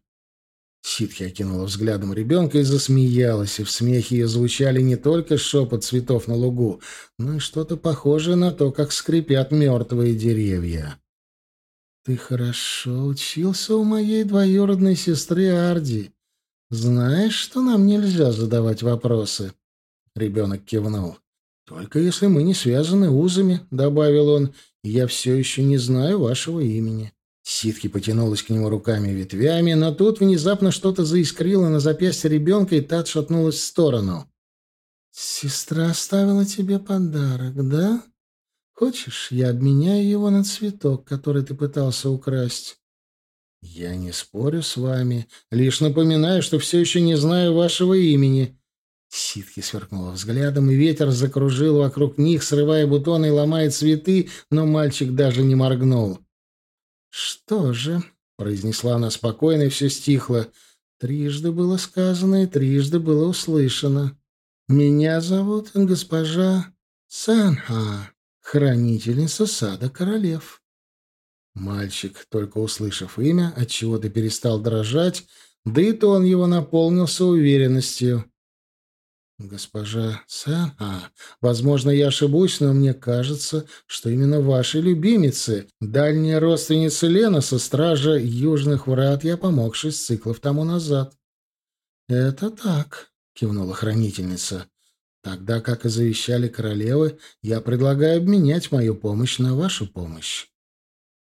Ситхи окинула взглядом ребенка и засмеялась, и в смехе ее звучали не только шепот цветов на лугу, но и что-то похожее на то, как скрипят мертвые деревья. «Ты хорошо учился у моей двоюродной сестры Арди. Знаешь, что нам нельзя задавать вопросы?» Ребенок кивнул. «Только если мы не связаны узами», — добавил он, — «я все еще не знаю вашего имени». Ситки потянулась к нему руками и ветвями, но тут внезапно что-то заискрило на запястье ребенка, и та отшатнулась в сторону. «Сестра оставила тебе подарок, да? Хочешь, я обменяю его на цветок, который ты пытался украсть?» «Я не спорю с вами, лишь напоминаю, что все еще не знаю вашего имени». Ситки сверкнула взглядом, и ветер закружил вокруг них, срывая бутоны и ломая цветы, но мальчик даже не моргнул. «Что же?» — произнесла она спокойно, и все стихло. «Трижды было сказано и трижды было услышано. Меня зовут госпожа Санха, хранительница сада королев». Мальчик, только услышав имя, отчего-то перестал дрожать, да и то он его наполнился уверенностью. «Госпожа Сана, возможно, я ошибусь, но мне кажется, что именно вашей любимице, дальняя родственница Лена со стража Южных Врат, я помогший с циклов тому назад». «Это так», — кивнула хранительница. «Тогда, как и завещали королевы, я предлагаю обменять мою помощь на вашу помощь».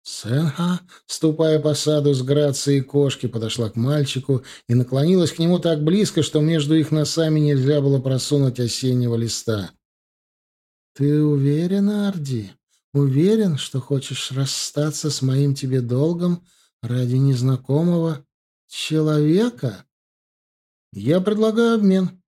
Сэнха, ступая по саду с грацией кошки, подошла к мальчику и наклонилась к нему так близко, что между их носами нельзя было просунуть осеннего листа. «Ты уверен, Арди? Уверен, что хочешь расстаться с моим тебе долгом ради незнакомого человека? Я предлагаю обмен.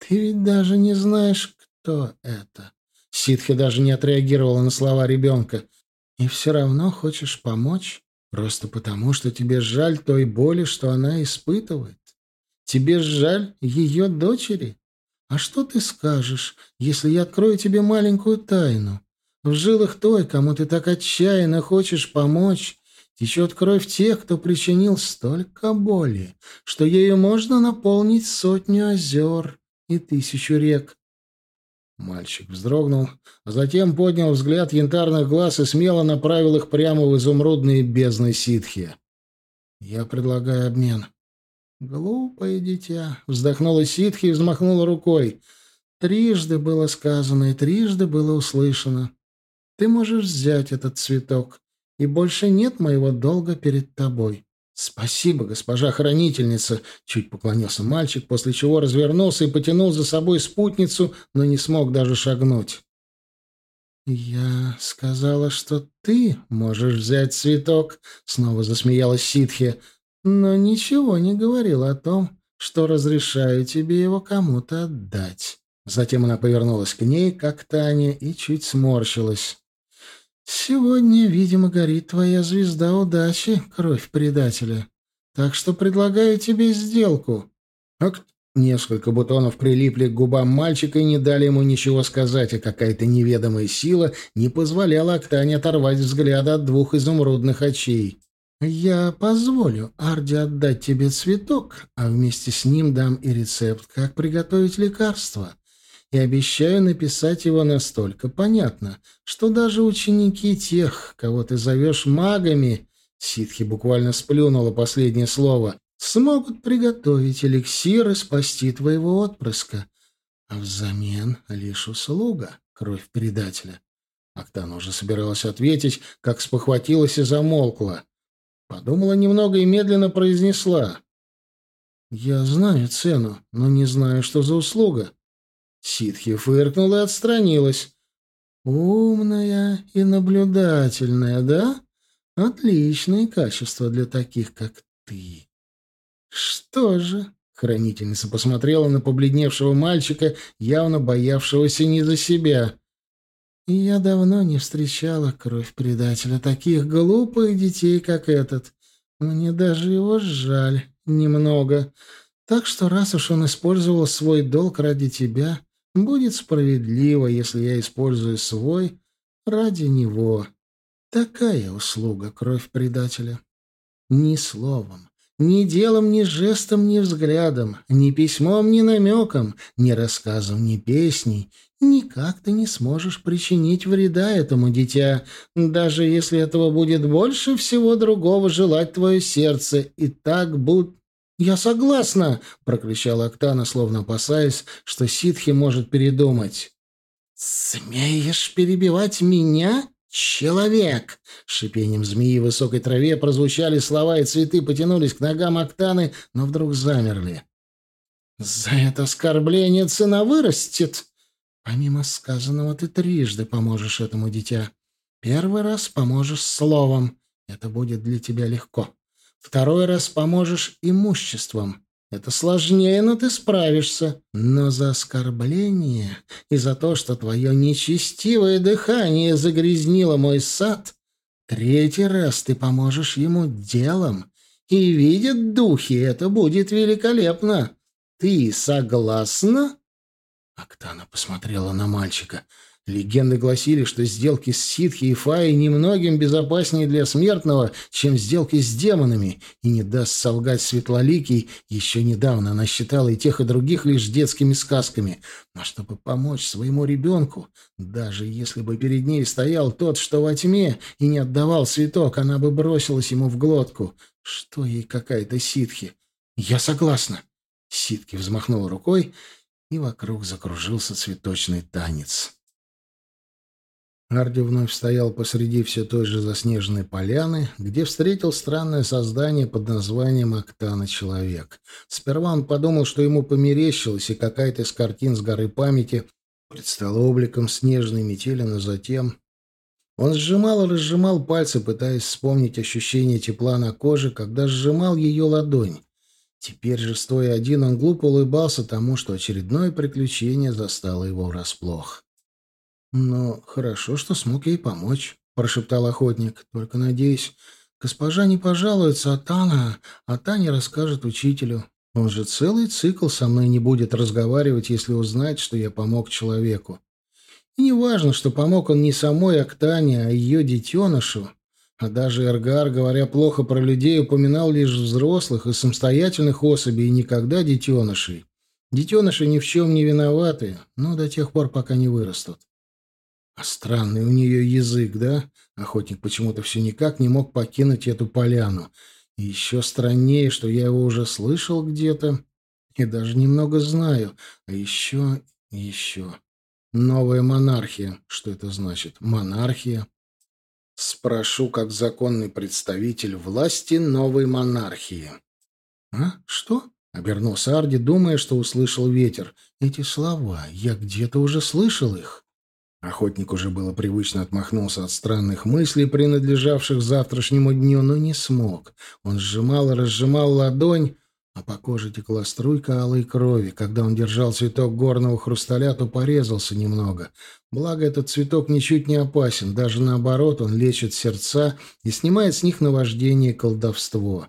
Ты ведь даже не знаешь, кто это». Ситхи даже не отреагировала на слова ребенка — и все равно хочешь помочь, просто потому, что тебе жаль той боли, что она испытывает. Тебе жаль ее дочери. А что ты скажешь, если я открою тебе маленькую тайну? В жилах той, кому ты так отчаянно хочешь помочь, течет кровь тех, кто причинил столько боли, что ею можно наполнить сотню озер и тысячу рек. Мальчик вздрогнул, а затем поднял взгляд янтарных глаз и смело направил их прямо в изумрудные бездны ситхи. «Я предлагаю обмен». «Глупое дитя», — вздохнула ситхи и взмахнула рукой. «Трижды было сказано и трижды было услышано. Ты можешь взять этот цветок, и больше нет моего долга перед тобой. «Спасибо, госпожа хранительница!» — чуть поклонился мальчик, после чего развернулся и потянул за собой спутницу, но не смог даже шагнуть. «Я сказала, что ты можешь взять цветок», — снова засмеялась ситхи, «но ничего не говорила о том, что разрешаю тебе его кому-то отдать». Затем она повернулась к ней, как Таня, и чуть сморщилась. «Сегодня, видимо, горит твоя звезда удачи, кровь предателя. Так что предлагаю тебе сделку». Ак... Несколько бутонов прилипли к губам мальчика и не дали ему ничего сказать, а какая-то неведомая сила не позволяла Октане оторвать взгляд от двух изумрудных очей. «Я позволю Арде отдать тебе цветок, а вместе с ним дам и рецепт, как приготовить лекарство и обещаю написать его настолько понятно, что даже ученики тех, кого ты зовешь магами, ситхи буквально сплюнула последнее слово, смогут приготовить эликсир и спасти твоего отпрыска. А взамен лишь услуга, кровь предателя. Актана уже собиралась ответить, как спохватилась и замолкла. Подумала немного и медленно произнесла. «Я знаю цену, но не знаю, что за услуга. Ситхи фыркнула и отстранилась. «Умная и наблюдательная, да? Отличные качества для таких, как ты». «Что же?» — хранительница посмотрела на побледневшего мальчика, явно боявшегося не за себя. «Я давно не встречала кровь предателя, таких глупых детей, как этот. Мне даже его жаль немного. Так что раз уж он использовал свой долг ради тебя, Будет справедливо, если я использую свой ради него. Такая услуга, кровь предателя. Ни словом, ни делом, ни жестом, ни взглядом, ни письмом, ни намеком, ни рассказом, ни песней никак ты не сможешь причинить вреда этому дитя, даже если этого будет больше всего другого желать твое сердце, и так будь «Я согласна!» — прокричала Октана, словно опасаясь, что ситхи может передумать. «Смеешь перебивать меня, человек?» Шипением змеи в высокой траве прозвучали слова, и цветы потянулись к ногам Октаны, но вдруг замерли. «За это оскорбление цена вырастет!» «Помимо сказанного, ты трижды поможешь этому дитя. Первый раз поможешь словом. Это будет для тебя легко. Второй раз поможешь имуществом. Это сложнее, но ты справишься. Но за оскорбление и за то, что твое нечестивое дыхание загрязнило мой сад, третий раз ты поможешь ему делом. И видят духи, это будет великолепно. Ты согласна?» Октана посмотрела на мальчика. Легенды гласили, что сделки с ситхи и фаей немногим безопаснее для смертного, чем сделки с демонами, и не даст солгать Светлоликий, еще недавно она считала и тех, и других лишь детскими сказками. Но чтобы помочь своему ребенку, даже если бы перед ней стоял тот, что во тьме, и не отдавал цветок, она бы бросилась ему в глотку. Что ей какая-то ситхи? «Я согласна!» Ситки взмахнула рукой, и вокруг закружился цветочный танец. Арди вновь стоял посреди все той же заснеженной поляны, где встретил странное создание под названием Октана-человек. Сперва он подумал, что ему померещилось, и какая-то из картин с горы памяти предстала обликом снежной метели, но затем... Он сжимал и разжимал пальцы, пытаясь вспомнить ощущение тепла на коже, когда сжимал ее ладонь. Теперь же, стоя один, он глупо улыбался тому, что очередное приключение застало его врасплох. «Но хорошо, что смог ей помочь», — прошептал охотник. «Только, надеюсь, госпожа не пожалуется, а Тана, а Таня расскажет учителю. Он же целый цикл со мной не будет разговаривать, если узнает, что я помог человеку. И не важно, что помог он не самой Октане, а ее детенышу. А даже Эргар, говоря плохо про людей, упоминал лишь взрослых и самостоятельных особей, и никогда детенышей. Детеныши ни в чем не виноваты, но до тех пор, пока не вырастут. А странный у нее язык, да? Охотник почему-то все никак не мог покинуть эту поляну. И еще страннее, что я его уже слышал где-то и даже немного знаю. А еще, еще... Новая монархия. Что это значит? Монархия. Спрошу, как законный представитель власти новой монархии. А? Что? Обернулся Арди, думая, что услышал ветер. Эти слова, я где-то уже слышал их. Охотник уже было привычно отмахнулся от странных мыслей, принадлежавших завтрашнему дню, но не смог. Он сжимал и разжимал ладонь, а по коже текла струйка алой крови. Когда он держал цветок горного хрусталя, то порезался немного. Благо, этот цветок ничуть не опасен, даже наоборот, он лечит сердца и снимает с них наваждение и колдовство.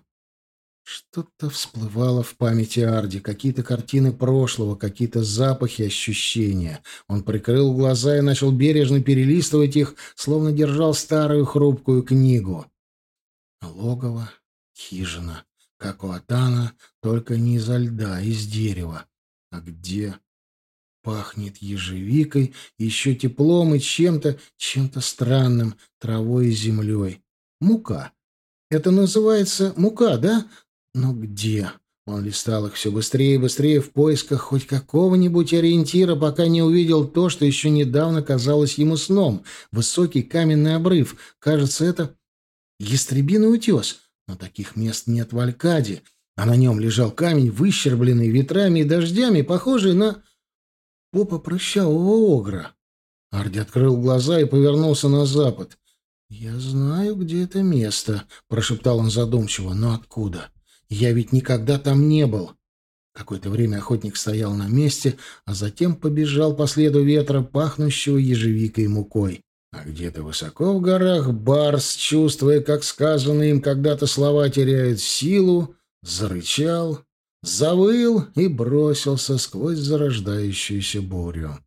Что-то всплывало в памяти Арди, какие-то картины прошлого, какие-то запахи, ощущения. Он прикрыл глаза и начал бережно перелистывать их, словно держал старую хрупкую книгу. Логово, хижина, как у Атана, только не изо льда, а из дерева. А где? Пахнет ежевикой, еще теплом и чем-то, чем-то странным, травой и землей. Мука. Это называется мука, да? Но где? Он листал их все быстрее и быстрее в поисках хоть какого-нибудь ориентира, пока не увидел то, что еще недавно казалось ему сном. Высокий каменный обрыв. Кажется, это ястребиный утес. Но таких мест нет в Алькаде. А на нем лежал камень, выщербленный ветрами и дождями, похожий на попа прыщавого огра. Арди открыл глаза и повернулся на запад. «Я знаю, где это место», — прошептал он задумчиво. «Но откуда?» Я ведь никогда там не был. Какое-то время охотник стоял на месте, а затем побежал по следу ветра, пахнущего ежевикой и мукой. А где-то высоко в горах Барс, чувствуя, как сказанные им когда-то слова теряют силу, зарычал, завыл и бросился сквозь зарождающуюся бурю.